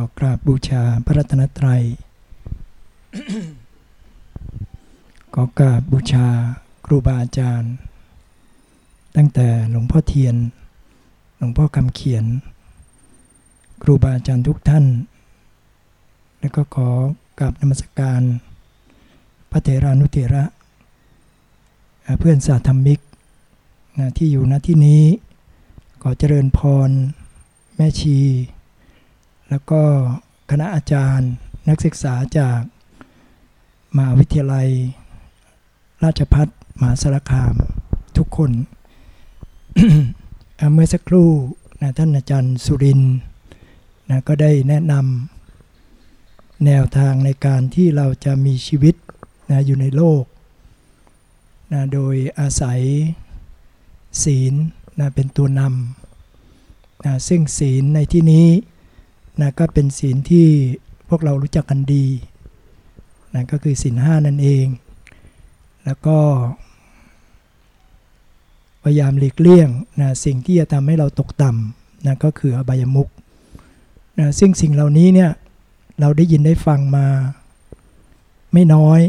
อกราบบูชาพระรัตนตรัยขอกราบบูชาครูบาอาจารย์ ตั้งแต่หลวงพ่อเทียน หลวงพ่อคำเขียน ครูบาอาจารย์ทุกท่าน แล้วก็ขอกราบนมัสการ พระเถรานุเถระ เพื่อนสาธรรมิกที่อยู่ณที่นี้ ขอเจริญพร แม่ชี แล้วก็คณะอาจารย์นักศึกษาจากมหาวิทยาลัย ราชพัฒมหาสารคามทุกคน เมื่อสักครู่นะท่านอาจารย์สุรินนะก็ได้แนะนำแนวทางในการที่เราจะมีชีวิตนะอยู่ในโลกนะโดยอาศัยศีลนะเป็นตัวนำนะซึ่งศีลในที่นี้ นะก็เป็นศีลที่พวกเรารู้จักกันดีนะก็คือศีลห้านั่นเอง แล้วก็ พยายามหลีกเลี่ยงนะสิ่งที่จะทำให้เราตกต่ำนะก็คืออบายมุกนะซึ่งสิ่งเหล่านี้เนี่ยเราได้ยินได้ฟังมาไม่น้อย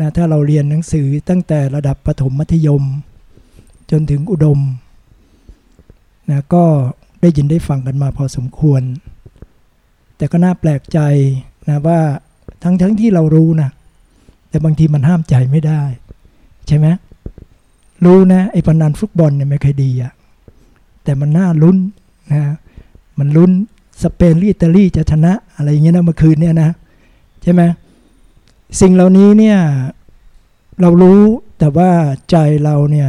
นะถ้าเราเรียนหนังสือตั้งแต่ระดับประถมมัธยม จนถึงอุดมนะก็ได้ยินได้ฟังกันมาพอสมควร แต่ก็น่าแปลกใจนะว่าทั้งทั้งที่เรารู้นะแต่บางทีมันห้ามใจไม่ได้ ใช่ไหมรู้นะไอ้พนันฟุตบอลเนี่ยไม่เคยดีอะแต่มันน่าลุ้นนะมันลุ้นสเปนออิตาลีจะชนะอะไรอย่างเงี้ยนะเมื่อคืนเนี่ยนะใช่ไหมสิ่งเหล่านี้เนี่ยเรารู้แต่ว่าใจเราเนี่ย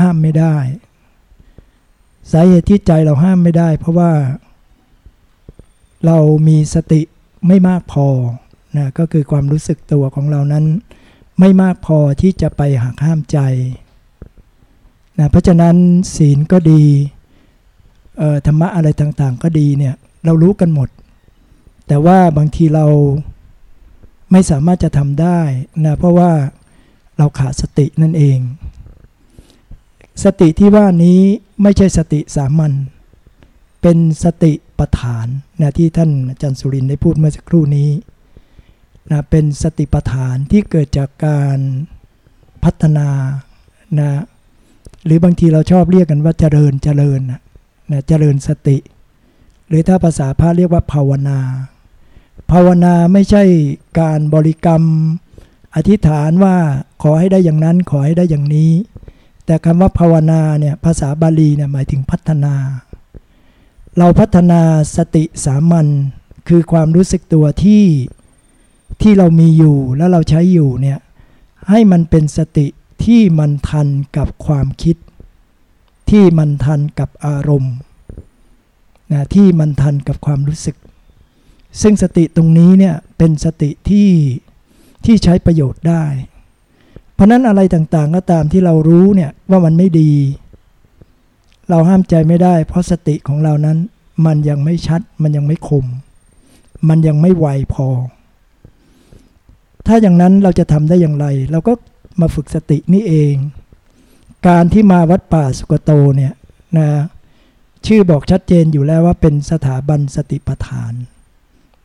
ห้ามไม่ได้ สาเหตุที่ใจเราห้ามไม่ได้ เพราะว่า เรามีสติไม่มากพอนะก็คือความรู้สึกตัวของเรานั้น ไม่มากพอที่จะไปหักห้ามใจนะเพราะฉะนั้นศีลก็ดีธรรมะอะไรต่างๆ ก็ดีเนี่ยเรารู้กันหมด แต่ว่าบางทีเราไม่สามารถจะทำได้นะเพราะว่าเราขาดสตินั่นเอง สติที่ว่านี้ไม่ใช่สติสามัญเป็นสติ ปฐานนะที่ท่านอาจารย์สุรินได้พูดเมื่อสักครู่นี้นะเป็นสติปฐานที่เกิดจากการพัฒนานะหรือบางทีเราชอบเรียกกันว่าเจริญเจริญนะเจริญสติ หรือถ้าภาษาพระเรียกว่าภาวนา ภาวนาไม่ใช่การบริกรรมอธิษฐานว่าขอให้ได้อย่างนั้นขอให้ได้อย่างนี้ แต่คำว่าภาวนาเนี่ยภาษาบาลีเนี่ยหมายถึงพัฒนา เราพัฒนาสติสามัญคือความรู้สึกตัวที่ที่เรามีอยู่แล้วเราใช้อยู่เนี่ยให้มันเป็นสติที่มันทันกับความคิด ที่มันทันกับอารมณ์นะที่มันทันกับความรู้สึก ซึ่งสติตรงนี้เนี่ยเป็นสติที่ที่ใช้ประโยชน์ได้ เพราะนั้นอะไรต่างๆก็ตามที่เรารู้เนี่ยว่ามันไม่ดี เราห้ามใจไม่ได้ เพราะสติของเรานั้น มันยังไม่ชัด มันยังไม่คม มันยังไม่ไวพอ ถ้าอย่างนั้นเราจะทำได้อย่างไร เราก็มาฝึกสตินี่เอง การที่มาวัดป่าสุกโตเนี่ยนะชื่อบอกชัดเจนอยู่แล้วว่าเป็นสถาบันสติปัฏฐาน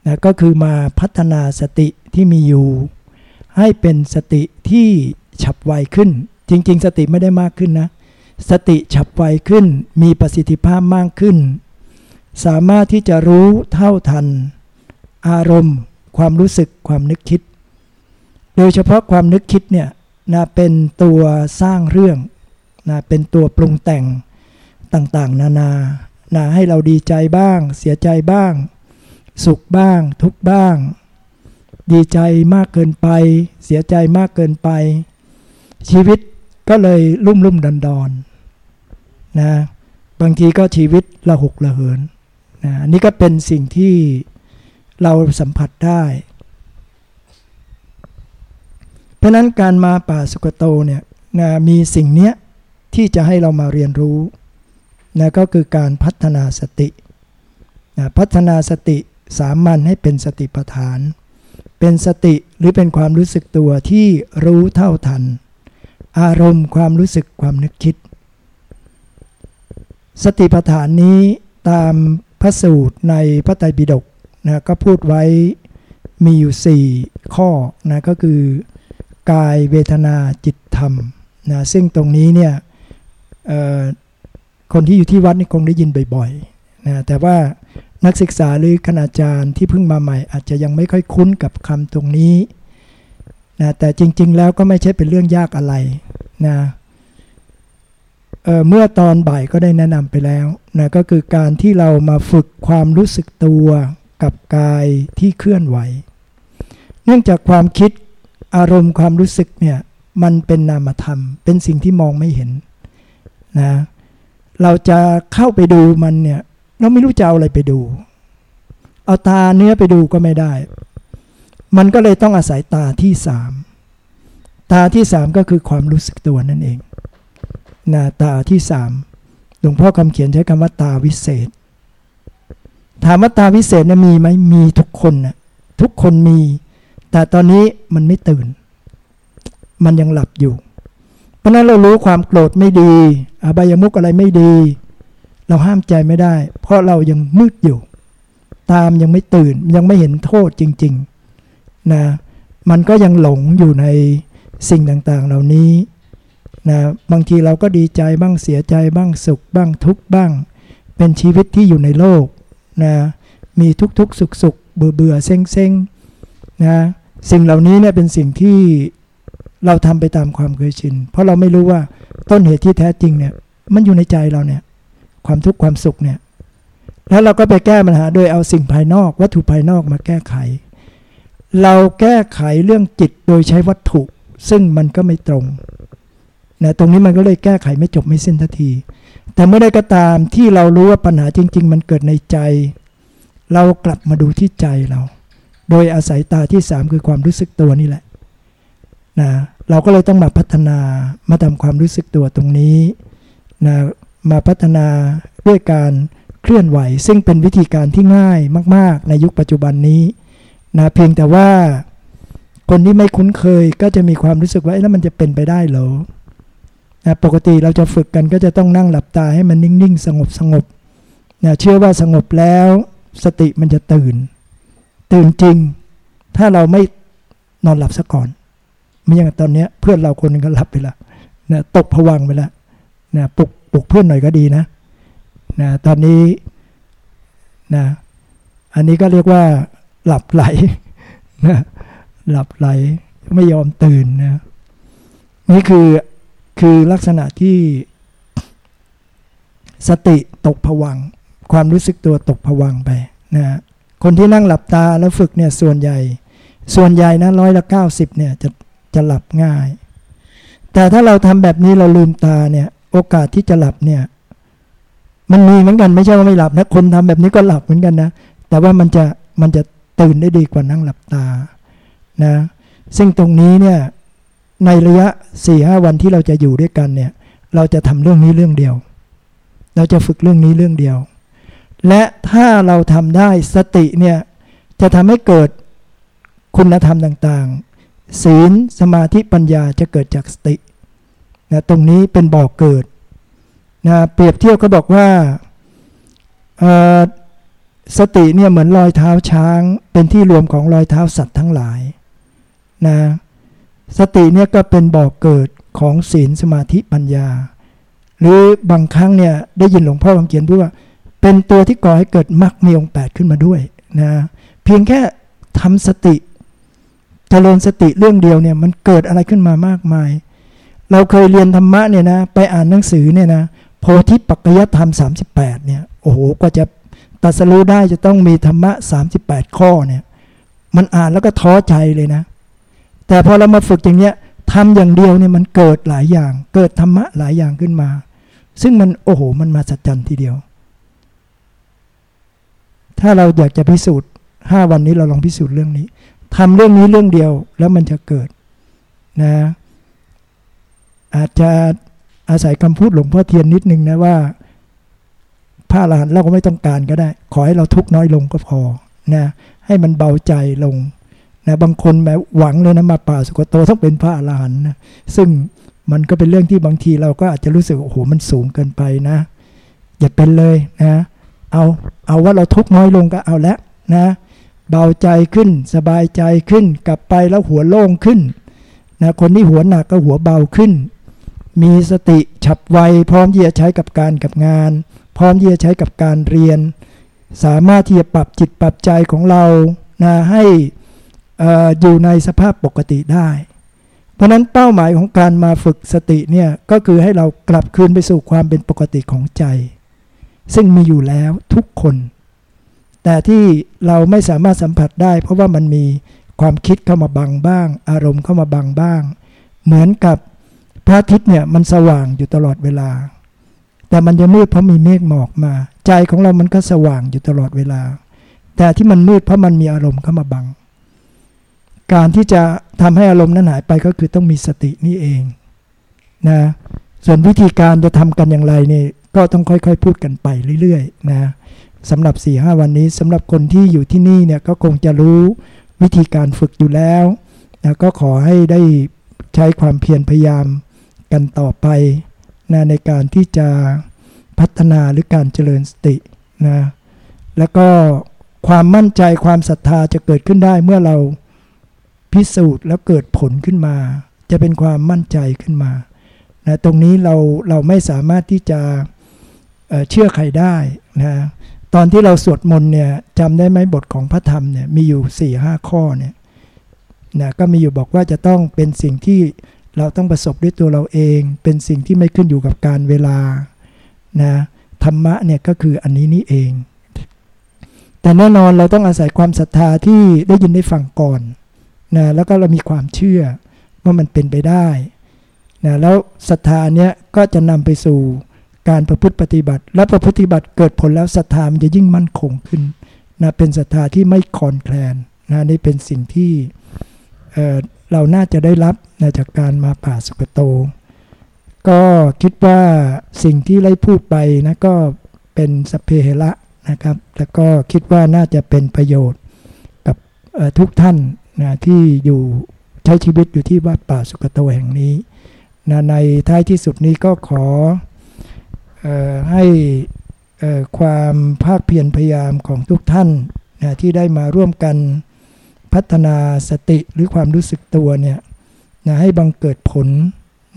นะก็คือมาพัฒนาสติที่มีอยู่ ให้เป็นสติที่ฉับไวขึ้น จริง ๆ สติไม่ได้มากขึ้นนะ สติฉับไวขึ้น มีประสิทธิภาพมากขึ้น สามารถที่จะรู้เท่าทัน อารมณ์ ความรู้สึกความนึกคิด โดยเฉพาะความนึกคิดเนี่ยนะเป็นตัวสร้างเรื่องนะเป็นตัวปรุงแต่งต่างๆ นานานะให้เราดีใจบ้าง เสียใจบ้าง สุขบ้าง ทุกบ้าง ดีใจมากเกินไป เสียใจมากเกินไป ชีวิต ก็เลยลุ่มลุ่มดอนดอนนะบางทีก็ชีวิตละหกละเหินนะอันนี้ก็เป็นสิ่งที่เราสัมผัสได้ เพราะนั้นการมาป่าสุกโตเนี่ยนะมีสิ่งเนี้ยที่จะให้เรามาเรียนรู้นะก็คือการพัฒนาสตินะพัฒนาสติสามัญให้เป็นสติปัฏฐาน เป็นสติหรือเป็นความรู้สึกตัวที่รู้เท่าทัน อารมณ์ความรู้สึกความนึกคิด สติปัฏฐานนี้ตามพระสูตรในพระไตรปิฎกนะก็พูดไว้มีอยู่ 4 ข้อนะก็คือกายเวทนาจิตธรรมนะซึ่งตรงนี้เนี่ยคนที่อยู่ที่วัดนี่คงได้ยินบ่อยๆนะแต่ว่านักศึกษาหรือคณาจารย์ที่เพิ่งมาใหม่อาจจะยังไม่ค่อยคุ้นกับคำตรงนี้ นะแต่จริง ๆ แล้วก็ไม่ใช่เป็นเรื่องยากอะไรนะเเมื่อตอนบ่ายก็ได้แนะนำไปแล้วนะก็คือการที่เรามาฝึกความรู้สึกตัวกับกายที่เคลื่อนไหว เนื่องจากความคิดอารมณ์ความรู้สึกเนี่ยมันเป็นนามธรรม เป็นสิ่งที่มองไม่เห็นนะเราจะเข้าไปดูมันเนี่ยเราไม่รู้จะเอาอะไรไปดู เอาตาเนื้อไปดูก็ไม่ได้ มันก็เลยต้องอาศัยตาที่สามตาที่สามก็คือความรู้สึกตัวนั่นเองนะตาที่สามหลวงพ่อคำเขียนใช้คำว่าตาวิเศษ ถามว่าตาวิเศษนะมีไหมมีทุกคนนะทุกคนมี แต่ตอนนี้มันไม่ตื่น มันยังหลับอยู่ เพราะนั้นเรารู้ความโกรธไม่ดีอบายมุกอะไรไม่ดี เราห้ามใจไม่ได้ เพราะเรายังมืดอยู่ ตามยังไม่ตื่นยังไม่เห็นโทษจริง ๆ นะมันก็ยังหลงอยู่ในสิ่งต่างๆ เหล่านี้นะบางทีเราก็ดีใจบ้างเสียใจบ้างสุขบ้างทุกบ้าง เป็นชีวิตที่อยู่ในโลกนะมีทุกๆ สุขสุขเบื่อเบื่อเซ็งเซ็งนะสิ่งเหล่านี้เนี่ยเป็นสิ่งที่เราทำไปตามความเคยชิน เพราะเราไม่รู้ว่าต้นเหตุที่แท้จริงเนี่ยมันอยู่ในใจเราเนี่ยความทุกข์ความสุขเนี่ยแล้วเราก็ไปแก้ปัญหาโดยเอาสิ่งภายนอก วัตถุภายนอกมาแก้ไข เราแก้ไขเรื่องจิตโดยใช้วัตถุ ซึ่งมันก็ไม่ตรงนะตรงนี้มันก็เลยแก้ไขไม่จบไม่สิ้นทันที แต่เมื่อใดก็ตามที่เรารู้ว่าปัญหาจริง ๆ มันเกิดในใจ เรากลับมาดูที่ใจเรา โดยอาศัยตาที่สามคือความรู้สึกตัวนี่แหละนะเราก็เลยต้องมาพัฒนามาทำความรู้สึกตัวตรงนี้นะมาพัฒนาด้วยการเคลื่อนไหว ซึ่งเป็นวิธีการที่ง่ายมาก ๆ ในยุคปัจจุบันนี้ นะเพียงแต่ว่าคนที่ไม่คุ้นเคยก็จะมีความรู้สึกว่าแล้วมันจะเป็นไปได้เหรอนะปกติเราจะฝึกกันก็จะต้องนั่งหลับตาให้มันนิ่งๆ สงบสงบนะเชื่อว่าสงบแล้วสติมันจะตื่น ตื่นจริง ถ้าเราไม่นอนหลับซะก่อนไม่อย่างตอนนี้เพื่อนเราคนนึงก็หลับไปแล้วนะตกผวังไปแล้วนะปลุกปลุกเพื่อนหน่อยก็ดีนะนะตอนนี้นะอันนี้ก็เรียกว่า หลับไหลนะหลับไหลไม่ยอมตื่นนะนี่คือคือลักษณะที่สติตกผวัง ความรู้สึกตัวตกผวังไปนะคนที่นั่งหลับตาแล้วฝึกเนี่ยส่วนใหญ่ ส่วนใหญ่นะร้อยละเก้าสิบเนี่ยจะจะหลับง่าย แต่ถ้าเราทำแบบนี้เราลืมตาเนี่ยโอกาสที่จะหลับเนี่ยมันมีเหมือนกันไม่ใช่ว่าไม่หลับนะคนทำแบบนี้ก็หลับเหมือนกันนะแต่ว่ามันจะมันจะ ตื่นได้ดีกว่านั่งหลับตานะซึ่งตรงนี้เนี่ยในระยะ4ี่ห้าวันที่เราจะอยู่ด้วยกันเนี่ยเราจะทำเรื่องนี้เรื่องเดียว เราจะฝึกเรื่องนี้เรื่องเดียว และถ้าเราทำได้สติเนี่ยจะทำให้เกิดคุณธรรมต่างๆ ศีลสมาธิปัญญาจะเกิดจากสตินะตรงนี้เป็นบ่อกเกิดนะเปรียบเทียบเขาบอกว่า สติเนี่ยเหมือนรอยเท้าช้าง เป็นที่รวมของรอยเท้าสัตว์ทั้งหลายนะสติเนี่ยก็เป็นบ่อกเกิดของศีลสมาธิปัญญา หรือบางครั้งเนี่ยได้ยินหลวงพ่อคำเขียนพูดว่า เป็นตัวที่ก่อให้เกิดมรรคมีองค์แปดขึ้นมาด้วยนะเพียงแค่ทำสติจเจริญสติเรื่องเดียวเนี่ยมันเกิดอะไรขึ้นมามากมาย เราเคยเรียนธรรมะเนี่ยนะไปอ่านหนังสือเนี่ยนะโพธิปัจจยธรรม 38เนี่ยโอ้โหกว่าจะ ตัสรู้ได้จะต้องมีธรรมะ 38 ข้อเนี่ย มันอ่านแล้วก็ท้อใจเลยนะ แต่พอเรามาฝึกอย่างเนี้ยทำอย่างเดียวเนี่ยมันเกิดหลายอย่าง เกิดธรรมะหลายอย่างขึ้นมา ซึ่งมันโอ้โห มันมาสัจจันทีเดียว ถ้าเราอยากจะพิสูจน์ห้าวันนี้เราลองพิสูจน์เรื่องนี้ทำเรื่องนี้เรื่องเดียวแล้วมันจะเกิดนะอาจจะอาศัยคำพูดหลวงพ่อเทียนนิดนึงนะว่า พระอรหันต์เราก็ไม่ต้องการก็ได้ ขอให้เราทุกน้อยลงก็พอนะให้มันเบาใจลงนะบางคนแบบหวังเลยนะมาป่าสุกโตต้องเป็นพระอรหันต์นะซึ่งมันก็เป็นเรื่องที่บางทีเราก็อาจจะรู้สึกโอ้โหมันสูงเกินไปนะ อย่าเป็นเลยนะเอาเอาว่าเราทุกน้อยลงก็เอาแล้วนะเบาใจขึ้นสบายใจขึ้น กลับไปแล้วหัวโล่งขึ้นนะคนที่หัวหนักก็หัวเบาขึ้น มีสติฉับไวพร้อมที่จะใช้กับการกับงาน พร้อมที่จะใช้กับการเรียน สามารถที่จะปรับจิตปรับใจของเรานะให้ออยู่ในสภาพปกติได้ เพราะนั้นเป้าหมายของการมาฝึกสติเนี่ยก็คือให้เรากลับคืนไปสู่ความเป็นปกติของใจ ซึ่งมีอยู่แล้วทุกคน แต่ที่เราไม่สามารถสัมผัสได้ เพราะว่ามันมีความคิดเข้ามาบังบ้าง อารมณ์เข้ามาบังบ้าง เหมือนกับพระอาทิตย์เนี่ยมันสว่างอยู่ตลอดเวลา แต่มันจะมืดเพราะมีเมฆหมอกมา ใจของเรามันก็สว่างอยู่ตลอดเวลา แต่ที่มันมืดเพราะมันมีอารมณ์เข้ามาบัง การที่จะทำให้อารมณ์นั้นหายไปก็คือต้องมีสตินี่เองนะส่วนวิธีการจะทำกันอย่างไรนี่ก็ต้องค่อยๆ พูดกันไปเรื่อยๆนะสำหรับ4ีหวันนี้สำหรับคนที่อยู่ที่นี่เนี่ยก็คงจะรู้วิธีการฝึกอยู่แล้วนะก็ขอให้ได้ใช้ความเพียรพยายามกันต่อไป นะในการที่จะพัฒนาหรือการเจริญสตินะแล้วก็ความมั่นใจความศรัทธาจะเกิดขึ้นได้เมื่อเราพิสูจน์แล้วเกิดผลขึ้นมา จะเป็นความมั่นใจขึ้นมานะตรงนี้เราเราไม่สามารถที่จะเเชื่อใครได้นะตอนที่เราสวดมนต์เนี่ยจำได้ไหมบทของพระธรรมเนี่ยมีอยู่4ี่ห้าข้อเนี่ยนะก็มีอยู่บอกว่าจะต้องเป็นสิ่งที่ เราต้องประสบด้วยตัวเราเองเป็นสิ่งที่ไม่ขึ้นอยู่กับการเวลานะธรรมะเนี่ยก็คืออันนี้นี่เอง แต่แน่นอนเราต้องอาศัยความศรัทธาที่ได้ยินได้ฟังก่อนนะแล้วก็เรามีความเชื่อว่ามันเป็นไปได้นะแล้วศรัทธาเนี้ยก็จะนำไปสู่การประพฤติปฏิบัติ และประพฤติบัติเกิดผลแล้วศรัทธามันจะยิ่งมั่นคงขึ้นนะเป็นศรัทธาที่ไม่คลอนแคลนนะนี่เป็นสิ่งที่ เราน่าจะได้รับนะจากการมาป่าสุกโต ก็คิดว่าสิ่งที่ไล่พูดไปนะก็เป็นสเพเหระนะครับ แล้วก็คิดว่าน่าจะเป็นประโยชน์กับทุกท่านนะที่อยู่ใช้ชีวิตอยู่ที่วัดป่าสุกโตแห่งนี้นะในท้ายที่สุดนี้ก็ขอให้ความภาคเพียรพยายามของทุกท่านนะที่ได้มาร่วมกัน พัฒนาสติหรือความรู้สึกตัวเนี่ยนะให้บังเกิดผล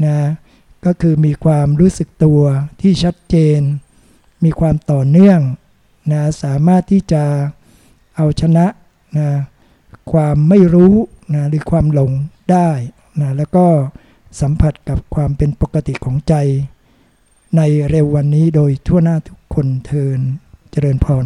นะก็คือมีความรู้สึกตัวที่ชัดเจน มีความต่อเนื่องนะสามารถที่จะเอาชนะนะความไม่รู้นะหรือความหลงได้นะแล้วก็สัมผัสกับความเป็นปกติของใจ ในเร็ววันนี้โดยทั่วหน้าทุกคนเทินเจริญพร